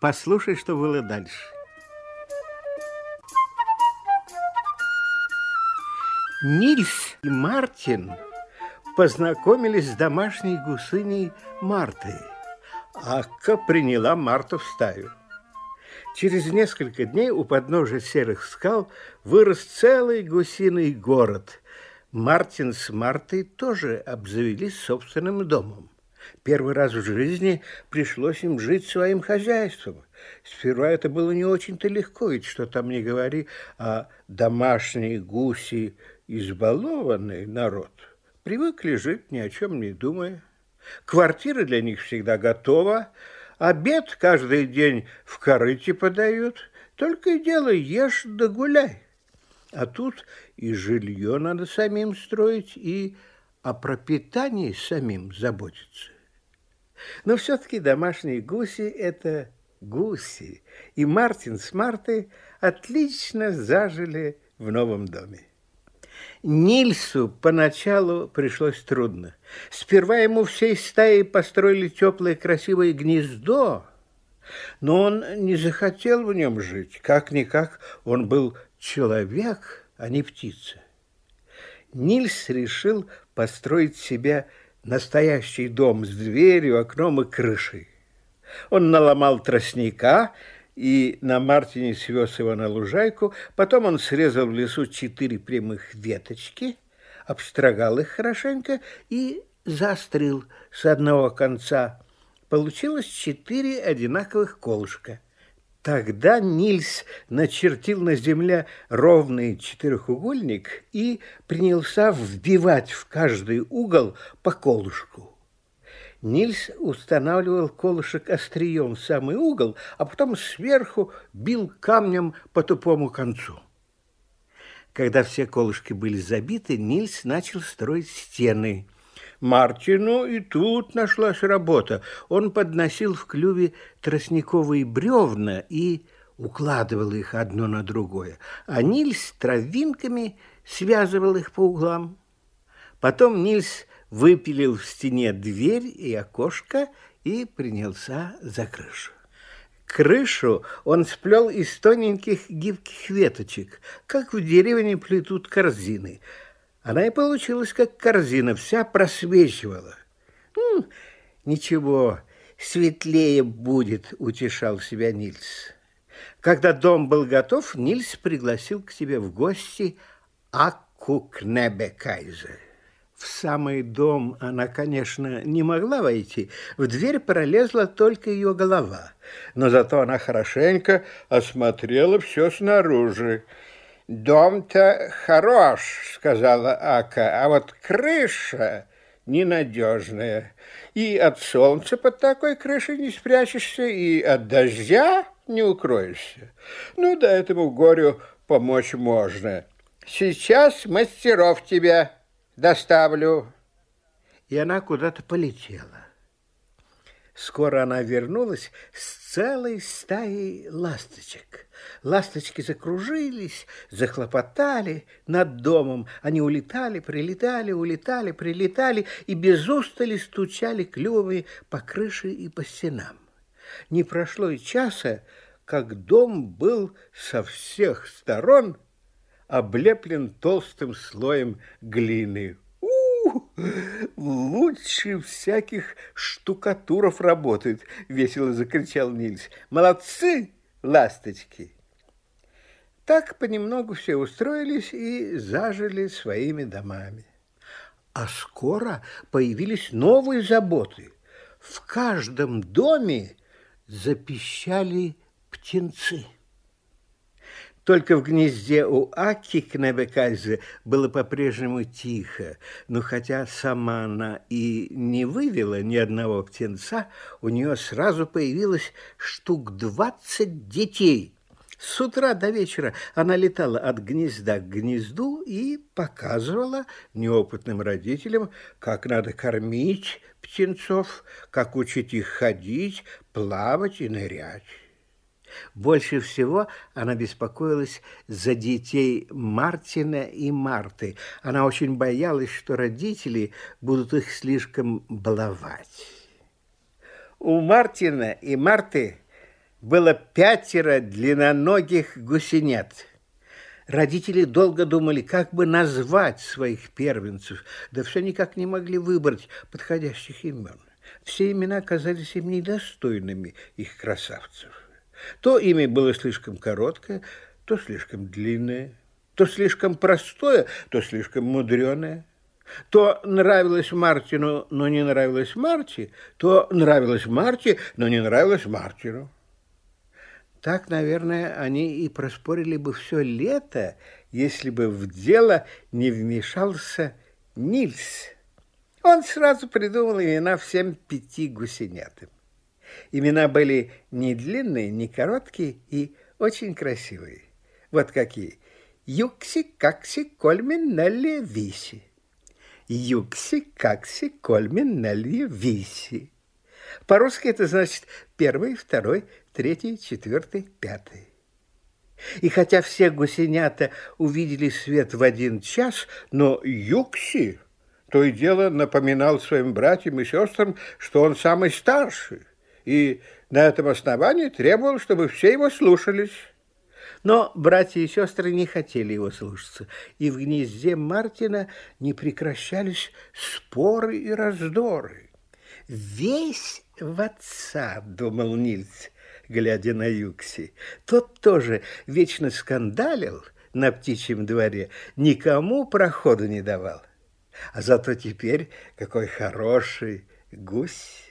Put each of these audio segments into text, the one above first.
Послушай, что было дальше. Нильс и Мартин познакомились с домашней гусыней Мартой. Акка приняла Марту в стаю. Через несколько дней у подножия серых скал вырос целый гусиный город. Мартин с Мартой тоже обзавелись собственным домом. Первый раз в жизни пришлось им жить своим хозяйством. Сперва это было не очень-то легко, ведь что там не говори, а домашние гуси избалованный народ привыкли жить ни о чем не думая. Квартира для них всегда готова, обед каждый день в корыте подают, только и дело ешь да гуляй. А тут и жилье надо самим строить, и о пропитании самим заботиться. Но все-таки домашние гуси – это гуси, и Мартин с Мартой отлично зажили в новом доме. Нильсу поначалу пришлось трудно. Сперва ему всей стаей построили теплое красивое гнездо, но он не захотел в нем жить. Как-никак он был человек, а не птица. Нильс решил построить себе настоящий дом с дверью, окном и крышей. Он наломал тростника и на Мартине свез его на лужайку. Потом он срезал в лесу четыре прямых веточки, обстрогал их хорошенько и заострил с одного конца. Получилось четыре одинаковых колышка. Тогда Нильс начертил на земле ровный четырехугольник и принялся вбивать в каждый угол по колышку. Нильс устанавливал колышек острием в самый угол, а потом сверху бил камнем по тупому концу. Когда все колышки были забиты, Нильс начал строить стены. Мартину и тут нашлась работа. Он подносил в клюве тростниковые бревна и укладывал их одно на другое, а Нильс травинками связывал их по углам. Потом Нильс выпилил в стене дверь и окошко и принялся за крышу. Крышу он сплел из тоненьких гибких веточек, как в деревне плетут корзины. Она и получилась как корзина, вся просвечивала. «Ну, ничего, светлее будет», — утешал себя Нильс. Когда дом был готов, Нильс пригласил к себе в гости Акку Кнебекайзе. В самый дом она, конечно, не могла войти. В дверь пролезла только ее голова. Но зато она хорошенько осмотрела все снаружи. «Дом-то хорош», — сказала Ака, «а вот крыша ненадежная. И от солнца под такой крышей не спрячешься, и от дождя не укроешься. Ну, да этому горю помочь можно. Сейчас мастеров тебя доставлю. И она куда-то полетела. Скоро она вернулась с целой стаей ласточек. Ласточки закружились, захлопотали над домом. Они улетали, прилетали, улетали, прилетали и без устали стучали клювами по крыше и по стенам. Не прошло и часа, как дом был со всех сторон облеплен толстым слоем глины. Лучше всяких штукатуров работает, весело закричал Нильс. Молодцы, ласточки. Так понемногу все устроились и зажили своими домами. А скоро появились новые заботы. В каждом доме запищали птенцы. Только в гнезде у Аки Кнебекальзе было по-прежнему тихо, но хотя сама она и не вывела ни одного птенца, у нее сразу появилось штук двадцать детей. С утра до вечера она летала от гнезда к гнезду и показывала неопытным родителям, как надо кормить птенцов, как учить их ходить, плавать и нырять. Больше всего она беспокоилась за детей Мартина и Марты. Она очень боялась, что родители будут их слишком баловать. У Мартина и Марты было пятеро длинноногих гусенят. Родители долго думали, как бы назвать своих первенцев, да все никак не могли выбрать подходящих имен. Все имена казались им недостойными их красавцев. То имя было слишком короткое, то слишком длинное, то слишком простое, то слишком мудреное. То нравилось Мартину, но не нравилось Марти, то нравилось Марти, но не нравилось Мартину. Так, наверное, они и проспорили бы все лето, если бы в дело не вмешался Нильс. Он сразу придумал имена всем пяти гусенятам. Имена были не длинные, не короткие и очень красивые. Вот какие. Юкси, Какси, Кольмин, Нелли, Виси. Юкси, Какси, Кольмин, Нелли, Виси. По-русски это значит первый, второй, третий, четвертый, пятый. И хотя все гусенята увидели свет в один час, но Юкси то и дело напоминал своим братьям и сестрам, что он самый старший, и на этом основании требовал, чтобы все его слушались. Но братья и сестры не хотели его слушаться, и в гнезде Мартина не прекращались споры и раздоры. «Весь в отца», — думал Нильц, глядя на Юкси. Тот тоже вечно скандалил на птичьем дворе, никому проходу не давал. А зато теперь какой хороший гусь.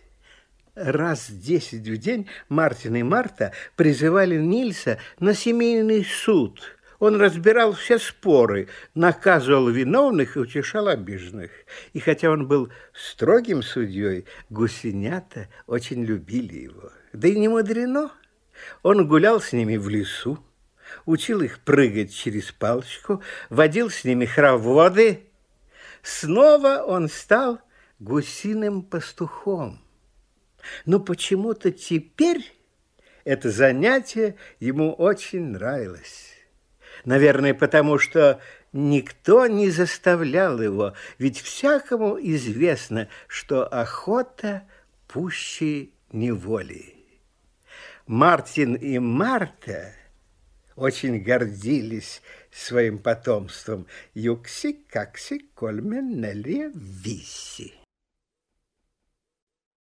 Раз десять в день Мартин и Марта призывали Нильса на семейный суд. Он разбирал все споры, наказывал виновных и утешал обиженных. И хотя он был строгим судьей, гусенята очень любили его. Да и не мудрено. Он гулял с ними в лесу, учил их прыгать через палочку, водил с ними хороводы. Снова он стал гусиным пастухом. Но почему-то теперь это занятие ему очень нравилось. Наверное, потому что никто не заставлял его, ведь всякому известно, что охота пуще неволи. Мартин и Марта очень гордились своим потомством. Юкси, какси, кольмен, нале, виси.